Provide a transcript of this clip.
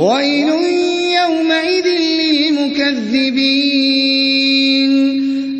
وَيْلٌ يَوْمَئِذٍ لِّلْمُكَذِّبِينَ